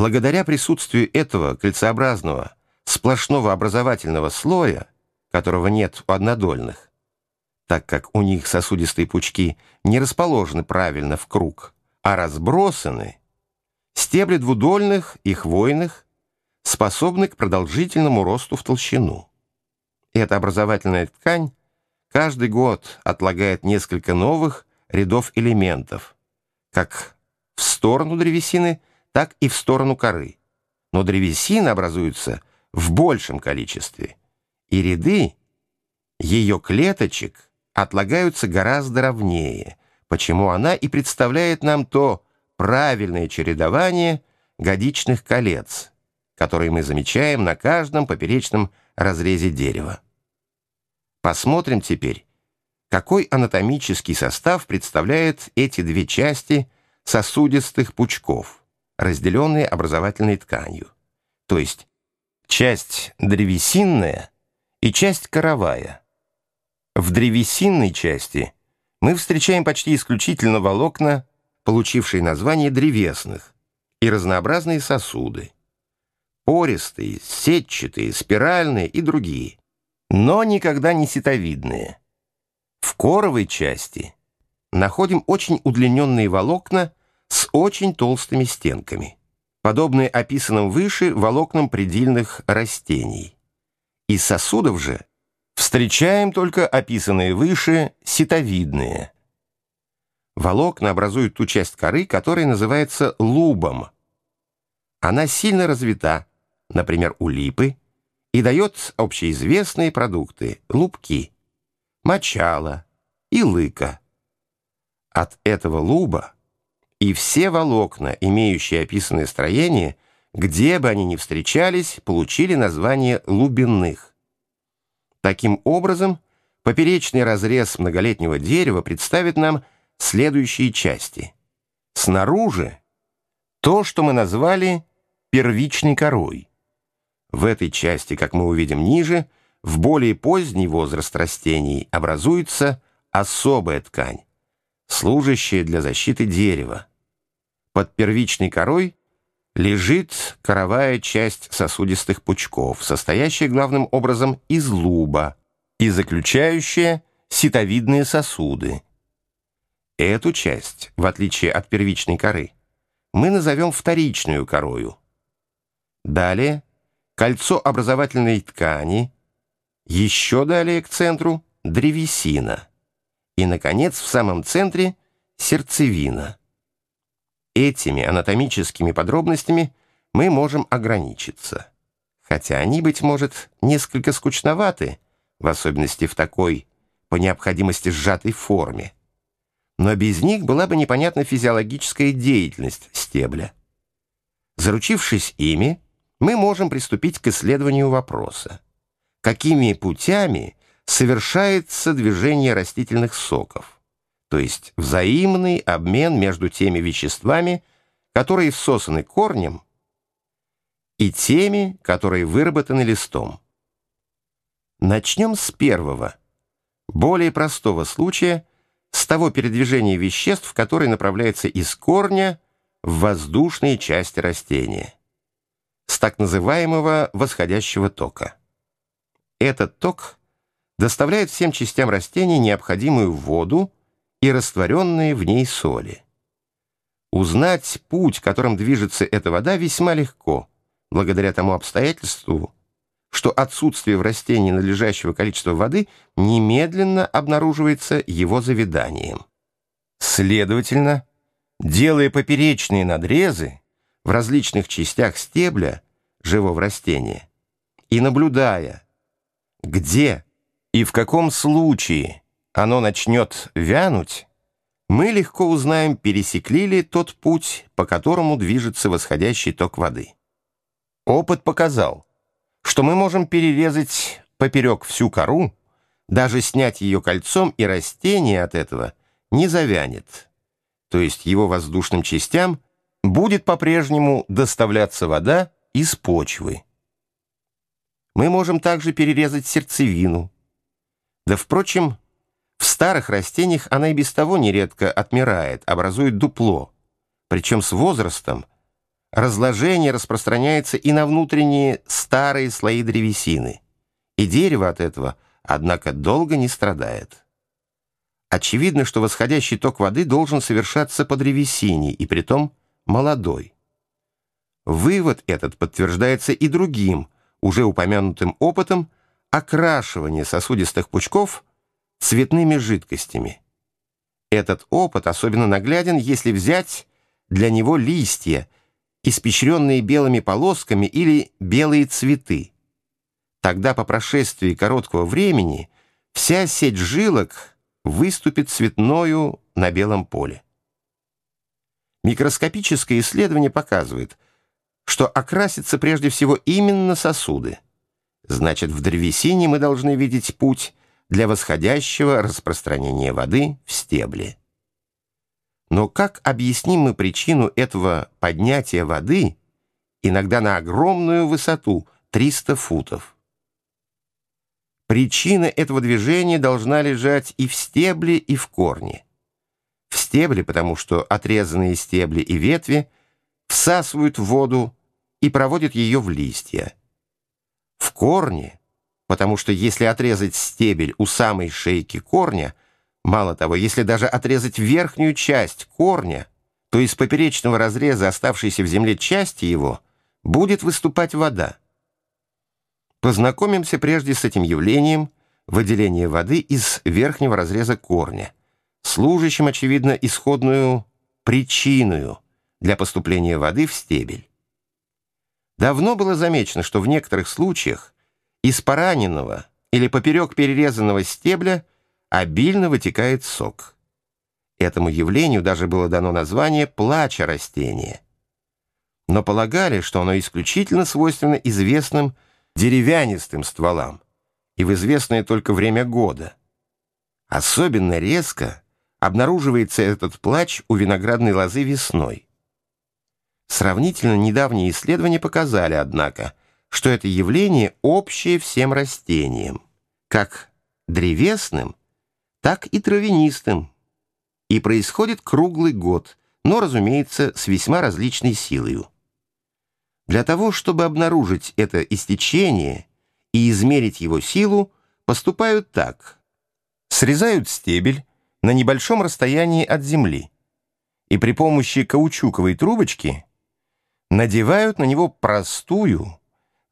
Благодаря присутствию этого кольцеобразного сплошного образовательного слоя, которого нет у однодольных, так как у них сосудистые пучки не расположены правильно в круг, а разбросаны, стебли двудольных и хвойных способны к продолжительному росту в толщину. Эта образовательная ткань каждый год отлагает несколько новых рядов элементов, как в сторону древесины, так и в сторону коры. Но древесина образуется в большем количестве, и ряды ее клеточек отлагаются гораздо ровнее, почему она и представляет нам то правильное чередование годичных колец, которые мы замечаем на каждом поперечном разрезе дерева. Посмотрим теперь, какой анатомический состав представляет эти две части сосудистых пучков, разделенные образовательной тканью, то есть часть древесинная и часть коровая. В древесинной части мы встречаем почти исключительно волокна, получившие название древесных, и разнообразные сосуды, пористые, сетчатые, спиральные и другие, но никогда не ситовидные. В коровой части находим очень удлиненные волокна с очень толстыми стенками, подобные описанным выше волокнам предельных растений. Из сосудов же встречаем только описанные выше ситовидные. Волокна образуют ту часть коры, которая называется лубом. Она сильно развита, например, у липы, и дает общеизвестные продукты – лубки, мочало и лыка. От этого луба и все волокна, имеющие описанное строение, где бы они ни встречались, получили название лубинных. Таким образом, поперечный разрез многолетнего дерева представит нам следующие части. Снаружи то, что мы назвали первичной корой. В этой части, как мы увидим ниже, в более поздний возраст растений образуется особая ткань, служащая для защиты дерева. Под первичной корой лежит коровая часть сосудистых пучков, состоящая главным образом из луба и заключающая ситовидные сосуды. Эту часть, в отличие от первичной коры, мы назовем вторичную корою. Далее кольцо образовательной ткани, еще далее к центру древесина и, наконец, в самом центре сердцевина. Этими анатомическими подробностями мы можем ограничиться, хотя они, быть может, несколько скучноваты, в особенности в такой, по необходимости сжатой форме. Но без них была бы непонятна физиологическая деятельность стебля. Заручившись ими, мы можем приступить к исследованию вопроса. Какими путями совершается движение растительных соков, то есть взаимный обмен между теми веществами, которые всосаны корнем, и теми, которые выработаны листом. Начнем с первого, более простого случая, с того передвижения веществ, которое направляется из корня в воздушные части растения с так называемого восходящего тока. Этот ток доставляет всем частям растения необходимую воду и растворенные в ней соли. Узнать путь, которым движется эта вода, весьма легко, благодаря тому обстоятельству, что отсутствие в растении надлежащего количества воды немедленно обнаруживается его завиданием. Следовательно, делая поперечные надрезы, в различных частях стебля живого растения и наблюдая, где и в каком случае оно начнет вянуть, мы легко узнаем, пересекли ли тот путь, по которому движется восходящий ток воды. Опыт показал, что мы можем перерезать поперек всю кору, даже снять ее кольцом, и растение от этого не завянет, то есть его воздушным частям будет по-прежнему доставляться вода из почвы. Мы можем также перерезать сердцевину. Да, впрочем, старых растениях она и без того нередко отмирает, образует дупло, причем с возрастом разложение распространяется и на внутренние старые слои древесины, и дерево от этого, однако, долго не страдает. Очевидно, что восходящий ток воды должен совершаться по древесине, и притом молодой. Вывод этот подтверждается и другим, уже упомянутым опытом окрашивания сосудистых пучков цветными жидкостями. Этот опыт особенно нагляден, если взять для него листья, испещренные белыми полосками или белые цветы. Тогда по прошествии короткого времени вся сеть жилок выступит цветною на белом поле. Микроскопическое исследование показывает, что окрасятся прежде всего именно сосуды. Значит, в древесине мы должны видеть путь для восходящего распространения воды в стебли. Но как объясним мы причину этого поднятия воды иногда на огромную высоту 300 футов? Причина этого движения должна лежать и в стебле, и в корне. В стебле, потому что отрезанные стебли и ветви всасывают воду и проводят ее в листья. В корне, потому что если отрезать стебель у самой шейки корня, мало того, если даже отрезать верхнюю часть корня, то из поперечного разреза оставшейся в земле части его будет выступать вода. Познакомимся прежде с этим явлением выделения воды из верхнего разреза корня, служащим, очевидно, исходную причиной для поступления воды в стебель. Давно было замечено, что в некоторых случаях из пораненного или поперек перерезанного стебля обильно вытекает сок. Этому явлению даже было дано название «плача растения». Но полагали, что оно исключительно свойственно известным деревянистым стволам и в известное только время года. Особенно резко обнаруживается этот плач у виноградной лозы весной. Сравнительно недавние исследования показали, однако, что это явление общее всем растениям, как древесным, так и травянистым, и происходит круглый год, но, разумеется, с весьма различной силой. Для того, чтобы обнаружить это истечение и измерить его силу, поступают так. Срезают стебель на небольшом расстоянии от земли и при помощи каучуковой трубочки надевают на него простую,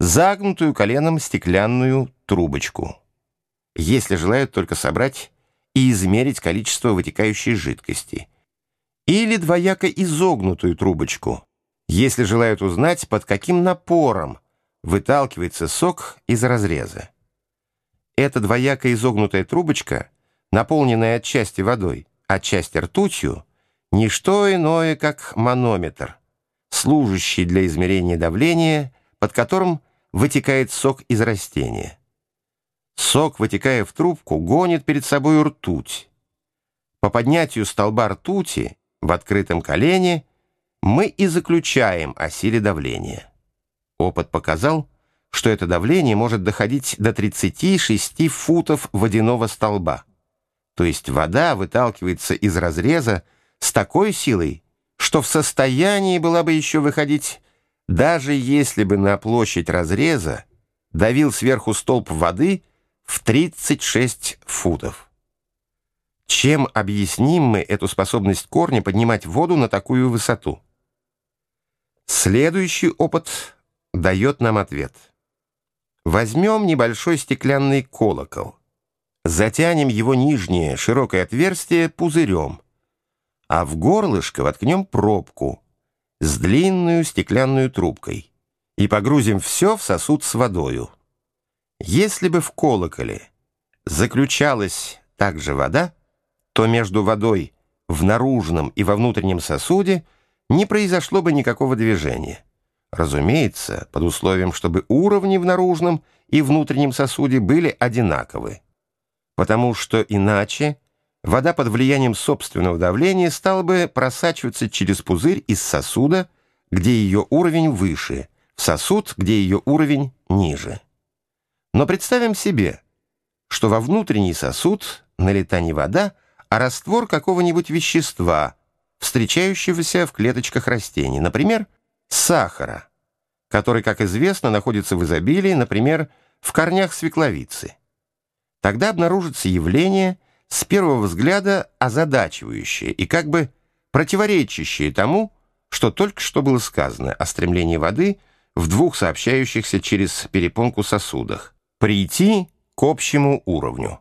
загнутую коленом стеклянную трубочку. Если желают только собрать и измерить количество вытекающей жидкости. Или двояко изогнутую трубочку, если желают узнать, под каким напором выталкивается сок из разреза. Эта двояко изогнутая трубочка, наполненная отчасти водой, отчасти ртутью, не что иное, как манометр, служащий для измерения давления, под которым вытекает сок из растения. Сок, вытекая в трубку, гонит перед собой ртуть. По поднятию столба ртути в открытом колене мы и заключаем о силе давления. Опыт показал, что это давление может доходить до 36 футов водяного столба. То есть вода выталкивается из разреза с такой силой, что в состоянии была бы еще выходить, даже если бы на площадь разреза давил сверху столб воды в 36 футов. Чем объясним мы эту способность корня поднимать воду на такую высоту? Следующий опыт дает нам ответ. Возьмем небольшой стеклянный колокол, затянем его нижнее широкое отверстие пузырем, а в горлышко воткнем пробку с длинную стеклянную трубкой и погрузим все в сосуд с водою. Если бы в колоколе заключалась также вода, то между водой в наружном и во внутреннем сосуде не произошло бы никакого движения. Разумеется, под условием, чтобы уровни в наружном и внутреннем сосуде были одинаковы, потому что иначе вода под влиянием собственного давления стала бы просачиваться через пузырь из сосуда, где ее уровень выше, в сосуд, где ее уровень ниже. Но представим себе, что во внутренний сосуд налита не вода, а раствор какого-нибудь вещества, встречающегося в клеточках растений, например, сахара, который, как известно, находится в изобилии, например, в корнях свекловицы. Тогда обнаружится явление, с первого взгляда озадачивающее и как бы противоречащее тому, что только что было сказано о стремлении воды в двух сообщающихся через перепонку сосудах, прийти к общему уровню.